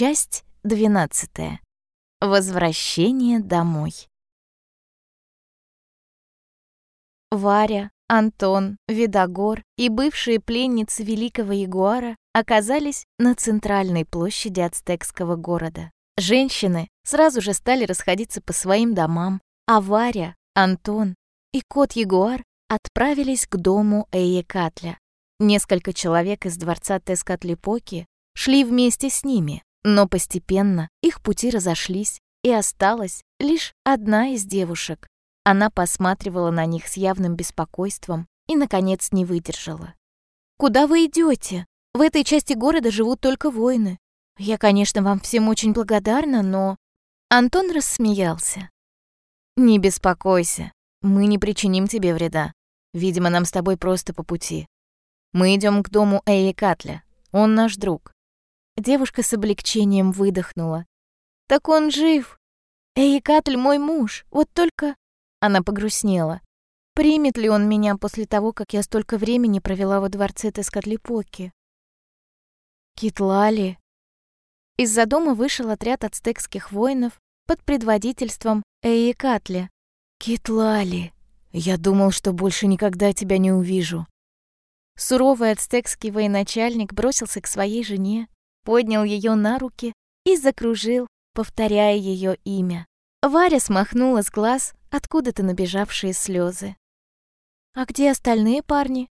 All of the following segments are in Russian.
Часть 12. Возвращение домой. Варя, Антон, Видогор и бывшие пленницы Великого Ягуара оказались на центральной площади ацтекского города. Женщины сразу же стали расходиться по своим домам, а Варя, Антон и кот-ягуар отправились к дому Эйекатля. Несколько человек из дворца Тескатлипоки шли вместе с ними, но постепенно их пути разошлись, и осталась лишь одна из девушек. Она посматривала на них с явным беспокойством и, наконец, не выдержала. «Куда вы идете? В этой части города живут только воины. Я, конечно, вам всем очень благодарна, но...» Антон рассмеялся. «Не беспокойся, мы не причиним тебе вреда. Видимо, нам с тобой просто по пути. Мы идем к дому Эйи Катля, он наш друг. Девушка с облегчением выдохнула. «Так он жив! Эй, Катль мой муж, вот только...» Она погрустнела. «Примет ли он меня после того, как я столько времени провела во дворце Тескатлипоки?» «Китлали...» Из-за дома вышел отряд ацтекских воинов под предводительством Эи Катля. «Китлали, я думал, что больше никогда тебя не увижу». Суровый ацтекский военачальник бросился к своей жене, поднял ее на руки и закружил, повторяя ее имя. Варя смахнула с глаз откуда-то набежавшие слезы. «А где остальные парни?»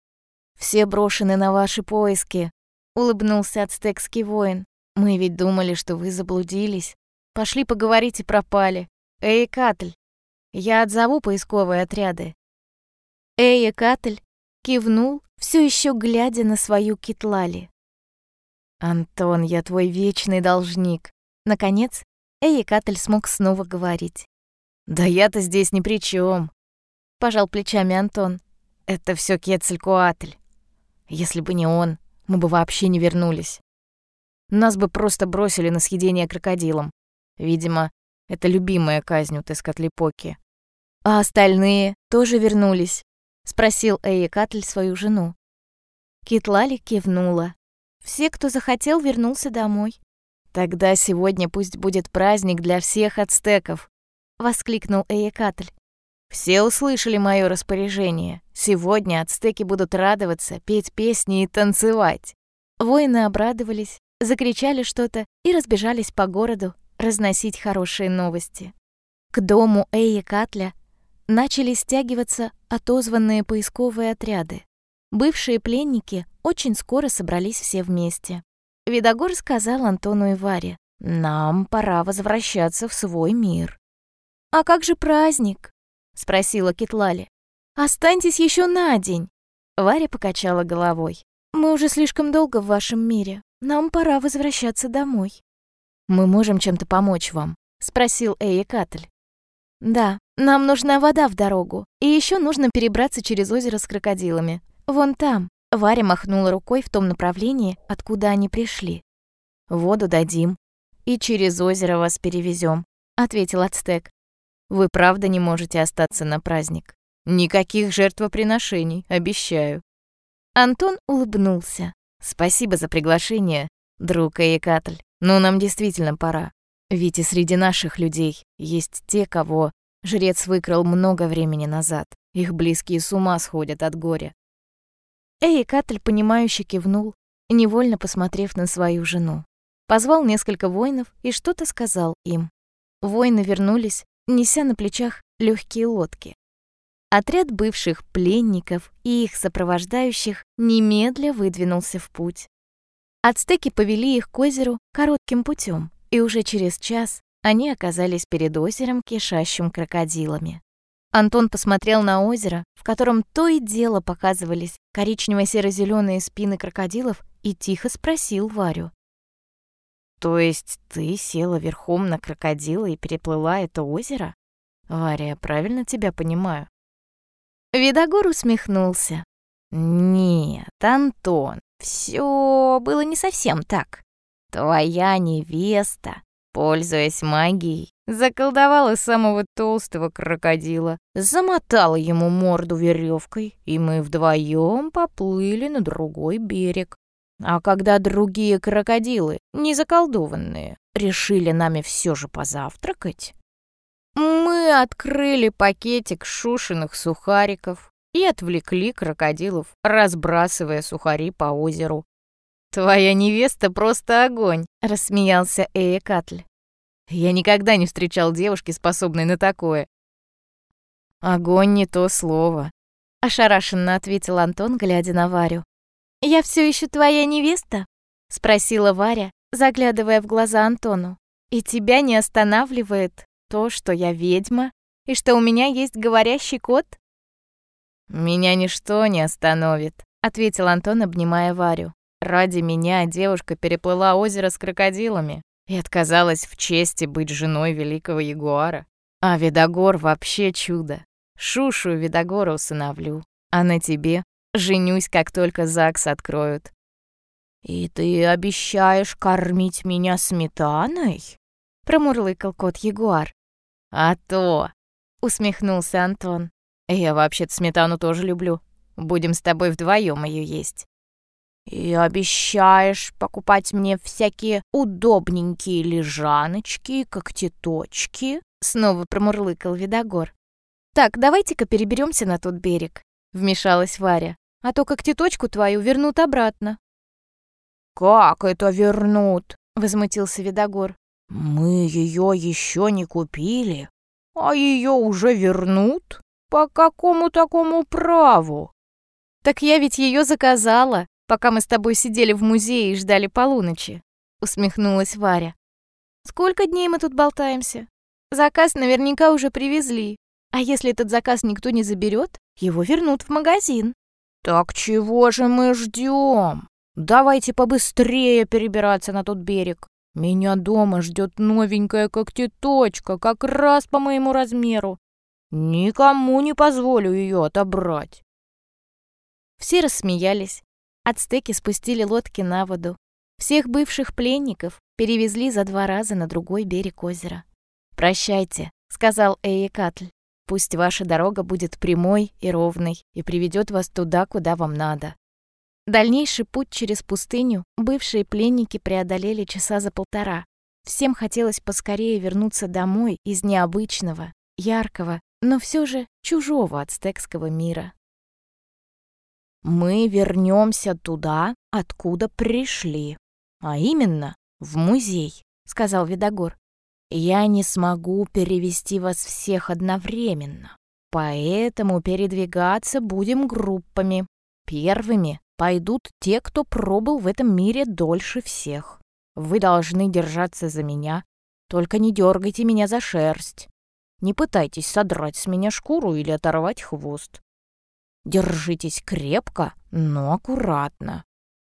«Все брошены на ваши поиски», — улыбнулся ацтекский воин. «Мы ведь думали, что вы заблудились. Пошли поговорить и пропали. Эй, Катль, я отзову поисковые отряды». Эй, Катль кивнул, все еще глядя на свою Китлали. «Антон, я твой вечный должник». Наконец, Эйекатель смог снова говорить. «Да я-то здесь ни при чем. пожал плечами Антон. «Это все Кецелькуатль. Если бы не он, мы бы вообще не вернулись. Нас бы просто бросили на съедение крокодилом. Видимо, это любимая казнь у Тескатлипоки. «А остальные тоже вернулись?» — спросил Эйекатль свою жену. Китлали кивнула. Все, кто захотел, вернулся домой. «Тогда сегодня пусть будет праздник для всех ацтеков», — воскликнул Эйекатль. «Все услышали мое распоряжение. Сегодня ацтеки будут радоваться, петь песни и танцевать». Воины обрадовались, закричали что-то и разбежались по городу разносить хорошие новости. К дому Эйекатля начали стягиваться отозванные поисковые отряды. Бывшие пленники очень скоро собрались все вместе. Видогор сказал Антону и Варе, «Нам пора возвращаться в свой мир». «А как же праздник?» — спросила Китлали. «Останьтесь еще на день». Варя покачала головой. «Мы уже слишком долго в вашем мире. Нам пора возвращаться домой». «Мы можем чем-то помочь вам?» — спросил Эйя Катль. «Да, нам нужна вода в дорогу, и еще нужно перебраться через озеро с крокодилами. Вон там». Варя махнула рукой в том направлении, откуда они пришли. «Воду дадим. И через озеро вас перевезем, ответил Ацтек. «Вы правда не можете остаться на праздник? Никаких жертвоприношений, обещаю». Антон улыбнулся. «Спасибо за приглашение, друг Эйкатль, но нам действительно пора. Ведь и среди наших людей есть те, кого жрец выкрал много времени назад. Их близкие с ума сходят от горя. Эй, Катль, понимающе кивнул, невольно посмотрев на свою жену. Позвал несколько воинов и что-то сказал им. Воины вернулись, неся на плечах легкие лодки. Отряд бывших пленников и их сопровождающих немедля выдвинулся в путь. Ацтеки повели их к озеру коротким путем, и уже через час они оказались перед озером, кишащим крокодилами. Антон посмотрел на озеро, в котором то и дело показывались коричнево-серо-зелёные спины крокодилов, и тихо спросил Варю. «То есть ты села верхом на крокодила и переплыла это озеро? Варя, я правильно тебя понимаю?» Видогор усмехнулся. «Нет, Антон, все было не совсем так. Твоя невеста Пользуясь магией, заколдовала самого толстого крокодила, замотала ему морду веревкой, и мы вдвоем поплыли на другой берег. А когда другие крокодилы, не заколдованные, решили нами все же позавтракать, мы открыли пакетик шушиных сухариков и отвлекли крокодилов, разбрасывая сухари по озеру. «Твоя невеста просто огонь», — рассмеялся Эя Катль. «Я никогда не встречал девушки, способной на такое». «Огонь не то слово», — ошарашенно ответил Антон, глядя на Варю. «Я все еще твоя невеста?» — спросила Варя, заглядывая в глаза Антону. «И тебя не останавливает то, что я ведьма и что у меня есть говорящий кот?» «Меня ничто не остановит», — ответил Антон, обнимая Варю. «Ради меня девушка переплыла озеро с крокодилами и отказалась в чести быть женой великого ягуара. А Видогор вообще чудо. Шушу Видогора усыновлю, а на тебе женюсь, как только ЗАГС откроют. «И ты обещаешь кормить меня сметаной?» — промурлыкал кот-ягуар. «А то!» — усмехнулся Антон. «Я вообще-то сметану тоже люблю. Будем с тобой вдвоем ее есть». «И обещаешь покупать мне всякие удобненькие лежаночки, когтеточки?» Снова промурлыкал Видогор. «Так, давайте-ка переберемся на тот берег», — вмешалась Варя. «А то когтеточку твою вернут обратно». «Как это вернут?» — возмутился Видогор. «Мы ее еще не купили, а ее уже вернут? По какому такому праву?» «Так я ведь ее заказала, пока мы с тобой сидели в музее и ждали полуночи», — усмехнулась Варя. «Сколько дней мы тут болтаемся? Заказ наверняка уже привезли. А если этот заказ никто не заберет, его вернут в магазин». «Так чего же мы ждем? Давайте побыстрее перебираться на тот берег. Меня дома ждет новенькая когтеточка, как раз по моему размеру. Никому не позволю ее отобрать. Все рассмеялись. Ацтеки спустили лодки на воду. Всех бывших пленников перевезли за два раза на другой берег озера. «Прощайте», — сказал Эйекатль. «Пусть ваша дорога будет прямой и ровной и приведет вас туда, куда вам надо. Дальнейший путь через пустыню бывшие пленники преодолели часа за полтора. Всем хотелось поскорее вернуться домой из необычного, яркого, но все же чужого ацтекского мира. «Мы вернемся туда, откуда пришли, а именно в музей», — сказал Видогор. «Я не смогу перевести вас всех одновременно, поэтому передвигаться будем группами. Первыми пойдут те, кто пробыл в этом мире дольше всех. Вы должны держаться за меня, только не дергайте меня за шерсть. Не пытайтесь содрать с меня шкуру или оторвать хвост. Держитесь крепко, но аккуратно.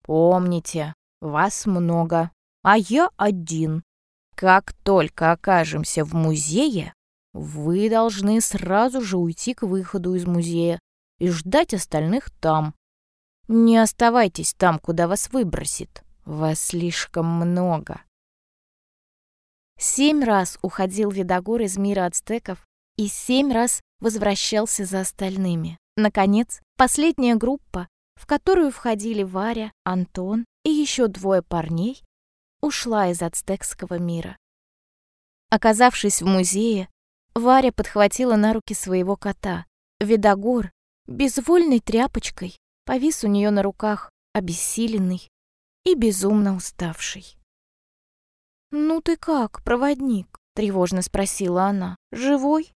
Помните, вас много, а я один. Как только окажемся в музее, вы должны сразу же уйти к выходу из музея и ждать остальных там. Не оставайтесь там, куда вас выбросит. Вас слишком много. Семь раз уходил Видогор из мира ацтеков и семь раз возвращался за остальными. Наконец, последняя группа, в которую входили Варя, Антон и еще двое парней, ушла из ацтекского мира. Оказавшись в музее, Варя подхватила на руки своего кота. Видогор, безвольной тряпочкой, повис у нее на руках, обессиленный и безумно уставший. «Ну ты как, проводник?» — тревожно спросила она. «Живой?»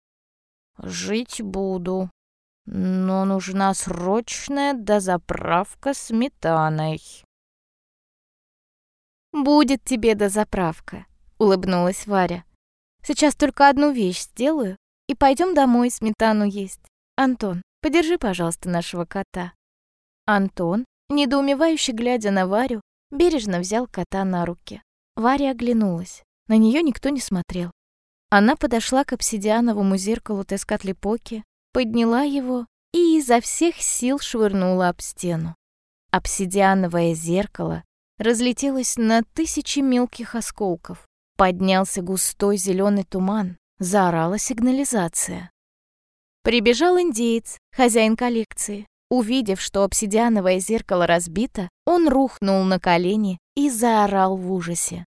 «Жить буду, но нужна срочная дозаправка сметаной». «Будет тебе дозаправка», — улыбнулась Варя. «Сейчас только одну вещь сделаю, и пойдем домой сметану есть. Антон, подержи, пожалуйста, нашего кота». Антон, недоумевающе глядя на Варю, бережно взял кота на руки. Варя оглянулась. На нее никто не смотрел. Она подошла к обсидиановому зеркалу Тескатлипоки, подняла его и изо всех сил швырнула об стену. Обсидиановое зеркало разлетелось на тысячи мелких осколков. Поднялся густой зеленый туман, заорала сигнализация. Прибежал индеец, хозяин коллекции, Увидев, что обсидиановое зеркало разбито, он рухнул на колени и заорал в ужасе.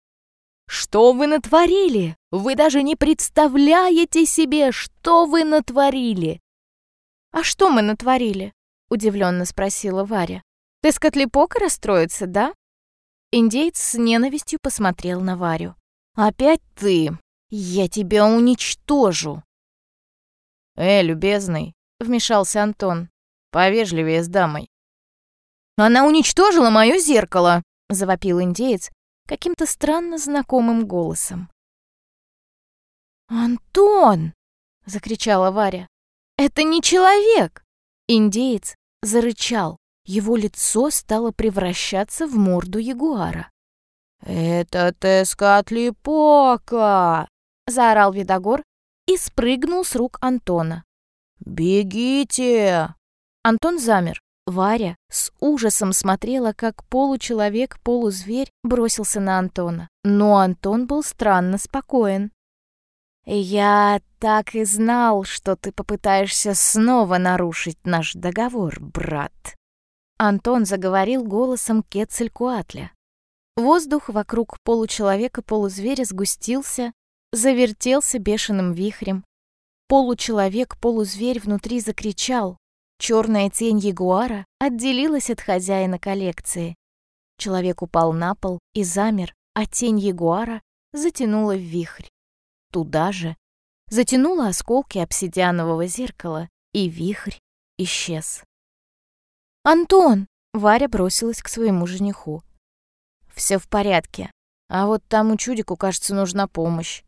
«Что вы натворили? Вы даже не представляете себе, что вы натворили!» «А что мы натворили?» — удивленно спросила Варя. «Ты с Котлепока расстроится, да?» Индейец с ненавистью посмотрел на Варю. «Опять ты! Я тебя уничтожу!» «Э, любезный!» — вмешался Антон. «Повежливее с дамой». «Она уничтожила мое зеркало!» — завопил индеец каким-то странно знакомым голосом. «Антон!» — закричала Варя. «Это не человек!» Индеец зарычал. Его лицо стало превращаться в морду ягуара. «Это Тескатлипока!» — заорал Видогор и спрыгнул с рук Антона. «Бегите!» Антон замер. Варя с ужасом смотрела, как получеловек-полузверь бросился на Антона. Но Антон был странно спокоен. «Я так и знал, что ты попытаешься снова нарушить наш договор, брат». Антон заговорил голосом Кецелькуатля. Воздух вокруг получеловека-полузверя сгустился, завертелся бешеным вихрем. Получеловек-полузверь внутри закричал. Черная тень ягуара отделилась от хозяина коллекции. Человек упал на пол и замер, а тень ягуара затянула в вихрь. Туда же затянула осколки обсидианового зеркала, и вихрь исчез. «Антон!» — Варя бросилась к своему жениху. Все в порядке, а вот тому чудику, кажется, нужна помощь».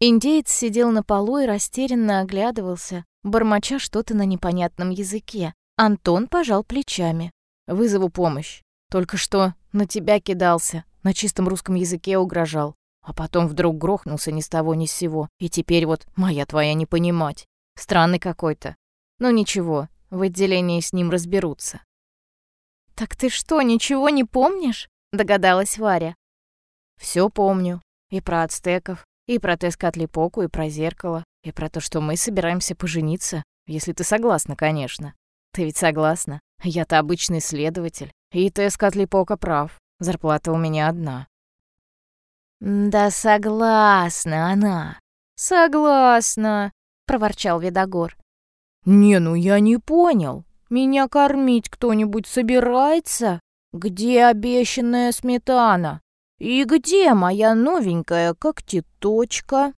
Индеец сидел на полу и растерянно оглядывался, бормоча что-то на непонятном языке. Антон пожал плечами. «Вызову помощь. Только что на тебя кидался, на чистом русском языке угрожал. А потом вдруг грохнулся ни с того ни с сего. И теперь вот моя твоя не понимать. Странный какой-то. Но ничего, в отделении с ним разберутся. «Так ты что, ничего не помнишь?» — догадалась Варя. Все помню. И про ацтеков, и про Тескатлипоку, и про зеркало, и про то, что мы собираемся пожениться, если ты согласна, конечно. Ты ведь согласна? Я-то обычный следователь. И Тескатлипока прав. Зарплата у меня одна. «Да согласна она, согласна», — проворчал Видогор. «Не, ну я не понял. Меня кормить кто-нибудь собирается? Где обещанная сметана? И где моя новенькая когтеточка?»